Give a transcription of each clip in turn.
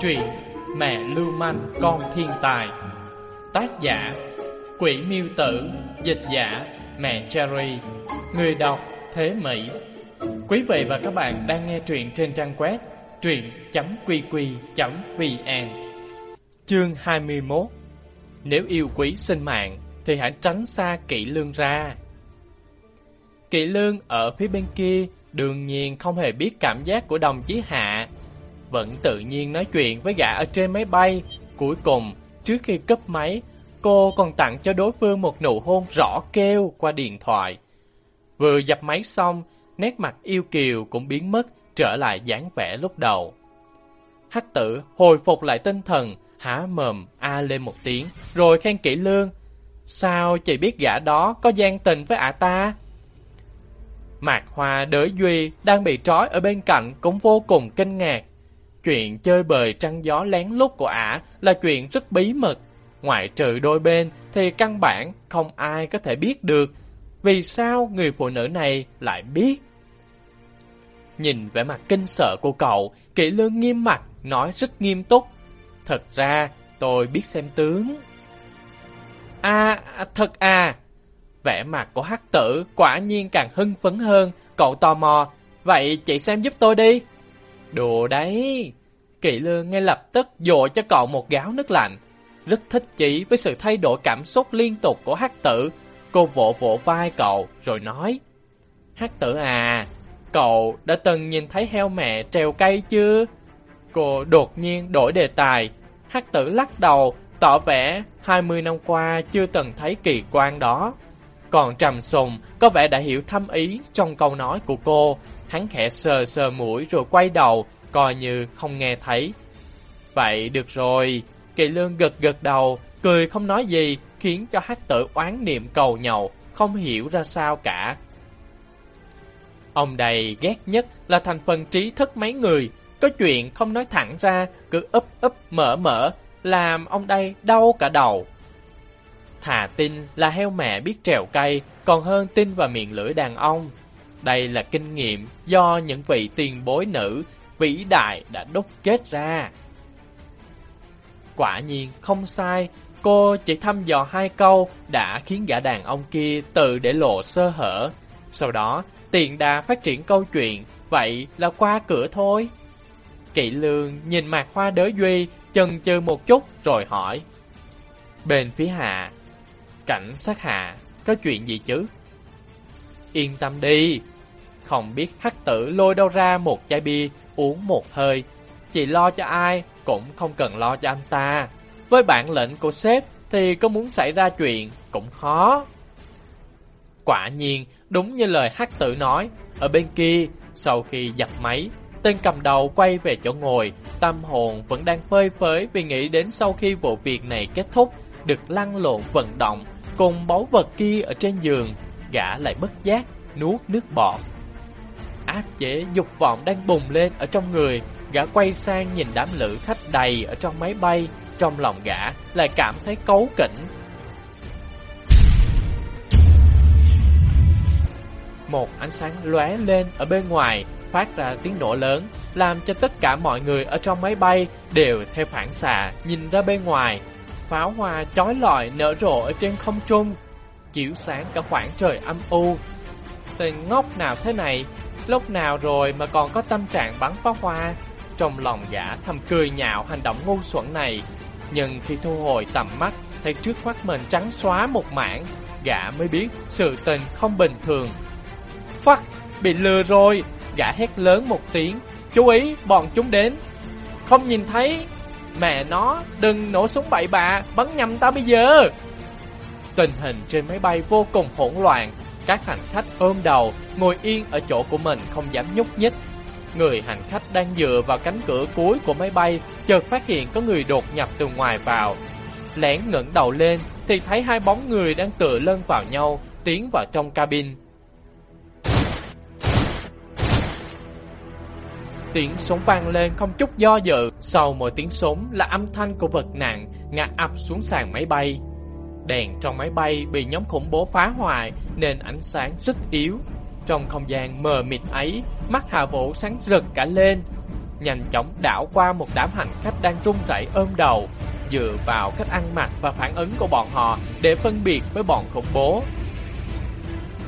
Truyện Mẹ Lưu Manh, Con Thiên Tài. Tác giả, Quỷ Miêu Tử. Dịch giả, Mẹ Cherry. Người đọc, Thế Mỹ. Quý vị và các bạn đang nghe truyện trên trang web truyện.qq.vn Chương 21 Nếu yêu quý sinh mạng thì hãy tránh xa kỵ lương ra. Kỵ lương ở phía bên kia đương nhiên không hề biết cảm giác của đồng chí Hạ. Vẫn tự nhiên nói chuyện với gã ở trên máy bay. Cuối cùng, trước khi cấp máy, cô còn tặng cho đối phương một nụ hôn rõ kêu qua điện thoại. Vừa dập máy xong, nét mặt yêu kiều cũng biến mất, trở lại dáng vẻ lúc đầu. Hắc tử hồi phục lại tinh thần, há mồm a lên một tiếng, rồi khen kỹ lương. Sao chị biết gã đó có gian tình với ả ta? Mạc Hoa đới Duy đang bị trói ở bên cạnh cũng vô cùng kinh ngạc. Chuyện chơi bời trăng gió lén lút của ả là chuyện rất bí mật. Ngoại trừ đôi bên thì căn bản không ai có thể biết được. Vì sao người phụ nữ này lại biết? Nhìn vẻ mặt kinh sợ của cậu, kỹ lương nghiêm mặt, nói rất nghiêm túc. Thật ra, tôi biết xem tướng. À, thật à. Vẻ mặt của hắc tử quả nhiên càng hưng phấn hơn, cậu tò mò. Vậy chị xem giúp tôi đi. Đùa đấy. kỳ lương ngay lập tức dội cho cậu một gáo nước lạnh. Rất thích chí với sự thay đổi cảm xúc liên tục của hắc tử. Cô vỗ vỗ vai cậu rồi nói. Hắc tử à, cậu đã từng nhìn thấy heo mẹ trèo cây chưa? Cô đột nhiên đổi đề tài. Hắc tử lắc đầu, tỏ vẻ 20 năm qua chưa từng thấy kỳ quan đó. Còn Trầm Sùng có vẻ đã hiểu thâm ý trong câu nói của cô. Hắn khẽ sờ sờ mũi rồi quay đầu, coi như không nghe thấy. Vậy được rồi, Kỳ Lương gật gật đầu, cười không nói gì, khiến cho hát tử oán niệm cầu nhậu, không hiểu ra sao cả. Ông đầy ghét nhất là thành phần trí thức mấy người, có chuyện không nói thẳng ra, cứ ấp ấp mở mở, làm ông đây đau cả đầu. Thà tin là heo mẹ biết trèo cây, còn hơn tin vào miệng lưỡi đàn ông. Đây là kinh nghiệm do những vị tiền bối nữ vĩ đại đã đúc kết ra. Quả nhiên không sai, cô chỉ thăm dò hai câu đã khiến gã đàn ông kia tự để lộ sơ hở. Sau đó, tiền đà phát triển câu chuyện, vậy là qua cửa thôi. Kỵ lương nhìn mặt hoa đới duy, chần chừ một chút rồi hỏi. Bên phía hạ, cảnh sát hạ, có chuyện gì chứ? Yên tâm đi, không biết hắc tử lôi đâu ra một chai bia uống một hơi. Chỉ lo cho ai cũng không cần lo cho anh ta. Với bản lệnh của sếp thì có muốn xảy ra chuyện cũng khó. Quả nhiên, đúng như lời hắc tử nói, ở bên kia, sau khi dập máy, tên cầm đầu quay về chỗ ngồi, tâm hồn vẫn đang phơi phới vì nghĩ đến sau khi vụ việc này kết thúc, được lăn lộn vận động, cùng báu vật kia ở trên giường, gã lại bất giác, nuốt nước bọt. Áp chế dục vọng đang bùng lên ở trong người, gã quay sang nhìn đám lữ khách đầy ở trong máy bay, trong lòng gã lại cảm thấy cấu kỉnh. Một ánh sáng lóe lên ở bên ngoài, phát ra tiếng nổ lớn, làm cho tất cả mọi người ở trong máy bay đều theo phản xạ nhìn ra bên ngoài. Pháo hoa chói lọi nở rộ ở trên không trung, chiếu sáng cả khoảng trời âm u. Tên ngốc nào thế này, lúc nào rồi mà còn có tâm trạng bắn pháo hoa? Trong lòng gã thầm cười nhạo hành động ngu xuẩn này, nhưng khi thu hồi tầm mắt, thấy trước mắt mình trắng xóa một mảng, gã mới biết sự tình không bình thường. Phát, bị lừa rồi, gã hét lớn một tiếng, chú ý bọn chúng đến. Không nhìn thấy, mẹ nó, đừng nổ súng bậy bạ, bắn nhầm ta bây giờ. Tình hình trên máy bay vô cùng hỗn loạn, các hành khách ôm đầu, ngồi yên ở chỗ của mình không dám nhúc nhích. Người hành khách đang dựa vào cánh cửa cuối của máy bay, chợt phát hiện có người đột nhập từ ngoài vào. Lén ngẩng đầu lên thì thấy hai bóng người đang tựa lưng vào nhau, tiến vào trong cabin. Tiếng súng vang lên không chút do dự, sau mỗi tiếng súng là âm thanh của vật nặng ngã ập xuống sàn máy bay. Đèn trong máy bay bị nhóm khủng bố phá hoại nên ánh sáng rất yếu. Trong không gian mờ mịt ấy, mắt Hà Vũ sáng rực cả lên. nhanh chóng đảo qua một đám hành khách đang run rẩy ôm đầu, dựa vào cách ăn mặc và phản ứng của bọn họ để phân biệt với bọn khủng bố.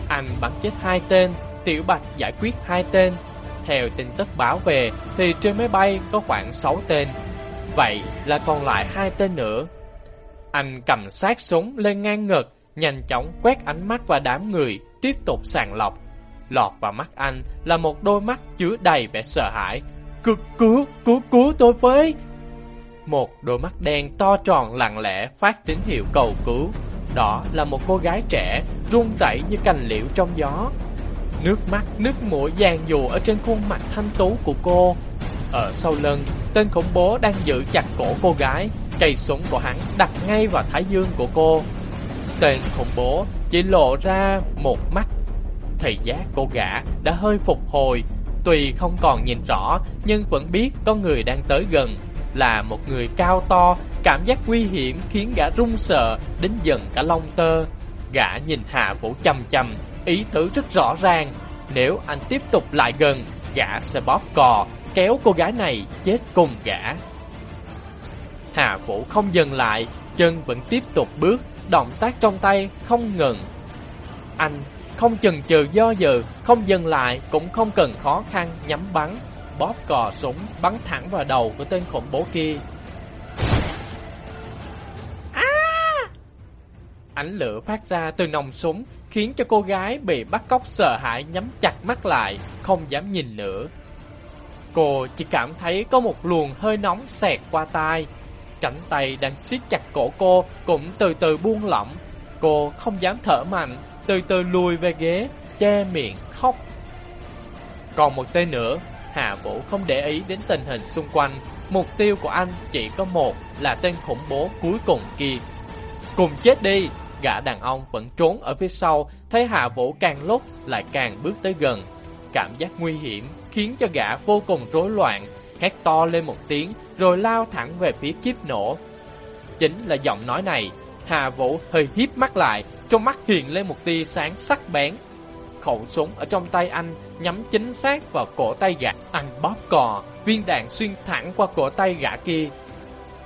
Anh bắn chết hai tên, Tiểu Bạch giải quyết hai tên. Theo tin tức báo về thì trên máy bay có khoảng 6 tên. Vậy là còn lại hai tên nữa. Anh cầm sát súng lên ngang ngực, nhanh chóng quét ánh mắt vào đám người, tiếp tục sàng lọc. Lọt vào mắt anh là một đôi mắt chứa đầy vẻ sợ hãi. Cứu, cứu, cứu, cứu tôi với! Một đôi mắt đen to tròn lặng lẽ phát tín hiệu cầu cứu. Đó là một cô gái trẻ, run rẩy như cành liễu trong gió. Nước mắt, nước mũi giàn dù ở trên khuôn mặt thanh tú của cô. Ở sau lưng, tên khủng bố đang giữ chặt cổ cô gái, cây súng của hắn đặt ngay vào thái dương của cô. Tên khủng bố chỉ lộ ra một mắt. Thị giác cô gã đã hơi phục hồi, tuy không còn nhìn rõ nhưng vẫn biết có người đang tới gần. Là một người cao to, cảm giác nguy hiểm khiến gã run sợ đến dần cả lông tơ. Gã nhìn Hạ Vũ chăm chăm, ý tứ rất rõ ràng. Nếu anh tiếp tục lại gần, gã sẽ bóp cò, kéo cô gái này chết cùng gã. Hạ Vũ không dừng lại, chân vẫn tiếp tục bước, động tác trong tay không ngừng. Anh không chần chừ do dự, không dừng lại, cũng không cần khó khăn nhắm bắn, bóp cò súng bắn thẳng vào đầu của tên khủng bố kia. Ánh lửa phát ra từ nòng súng khiến cho cô gái bị bắt cóc sợ hãi nhắm chặt mắt lại, không dám nhìn nữa. Cô chỉ cảm thấy có một luồng hơi nóng xẹt qua tai, Cánh tay đang siết chặt cổ cô cũng từ từ buông lỏng. Cô không dám thở mạnh, từ từ lùi về ghế, che miệng khóc. Còn một tên nữa, Hà Vũ không để ý đến tình hình xung quanh. Mục tiêu của anh chỉ có một là tên khủng bố cuối cùng kia. Cùng chết đi! Gã đàn ông vẫn trốn ở phía sau, thấy Hà Vũ càng lúc lại càng bước tới gần. Cảm giác nguy hiểm khiến cho gã vô cùng rối loạn, hét to lên một tiếng rồi lao thẳng về phía kiếp nổ. Chính là giọng nói này, Hà Vũ hơi híp mắt lại, trong mắt hiện lên một tia sáng sắc bén. Khẩu súng ở trong tay anh nhắm chính xác vào cổ tay gã. Anh bóp cò, viên đạn xuyên thẳng qua cổ tay gã kia.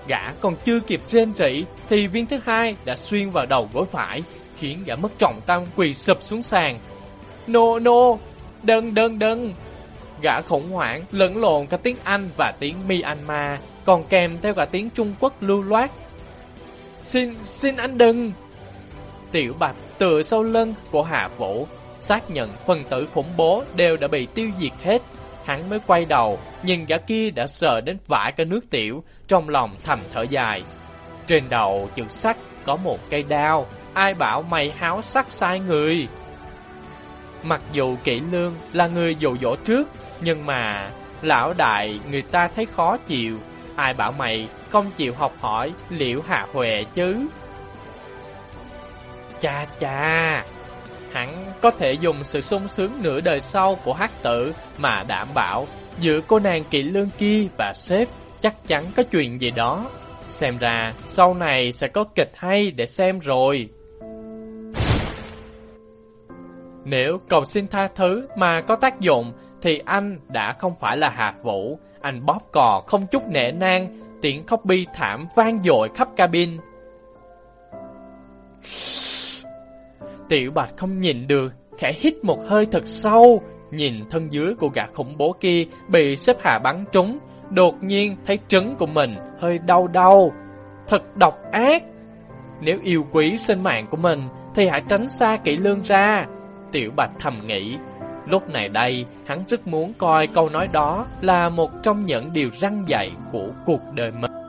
Gã còn chưa kịp rên rỉ thì viên thứ hai đã xuyên vào đầu gối phải, khiến gã mất trọng tâm quỳ sụp xuống sàn. No no, đừng đừng đừng, Gã khủng hoảng, lẫn lộn cả tiếng Anh và tiếng Myanmar, còn kèm theo cả tiếng Trung Quốc lưu loát. Xin, xin anh đừng! Tiểu Bạch tựa sau lưng của Hạ Vũ, xác nhận phần tử khủng bố đều đã bị tiêu diệt hết. Hắn mới quay đầu, nhìn gã kia đã sợ đến vãi cả nước tiểu, trong lòng thầm thở dài. Trên đầu chữ sắt có một cây đao, ai bảo mày háo sắc sai người. Mặc dù kỹ lương là người dụ dỗ trước, nhưng mà, lão đại người ta thấy khó chịu, ai bảo mày không chịu học hỏi liệu hạ huệ chứ? Cha cha, hắn có thể dùng sự sung sướng nửa đời sau của hắc tử mà đảm bảo giữa cô nàng kỵ lương kia và sếp chắc chắn có chuyện gì đó. Xem ra sau này sẽ có kịch hay để xem rồi. Nếu cầu xin tha thứ mà có tác dụng thì anh đã không phải là hạt vũ. Anh bóp cò không chút nể nang, tiếng khóc bi thảm vang dội khắp cabin. Tiểu bạch không nhìn được, khẽ hít một hơi thật sâu, nhìn thân dưới của gã khủng bố kia bị xếp hạ bắn trúng, đột nhiên thấy trứng của mình hơi đau đau. Thật độc ác! Nếu yêu quý sinh mạng của mình thì hãy tránh xa kỹ lương ra. Tiểu bạch thầm nghĩ, Lúc này đây, hắn rất muốn coi câu nói đó là một trong những điều răng dạy của cuộc đời mình.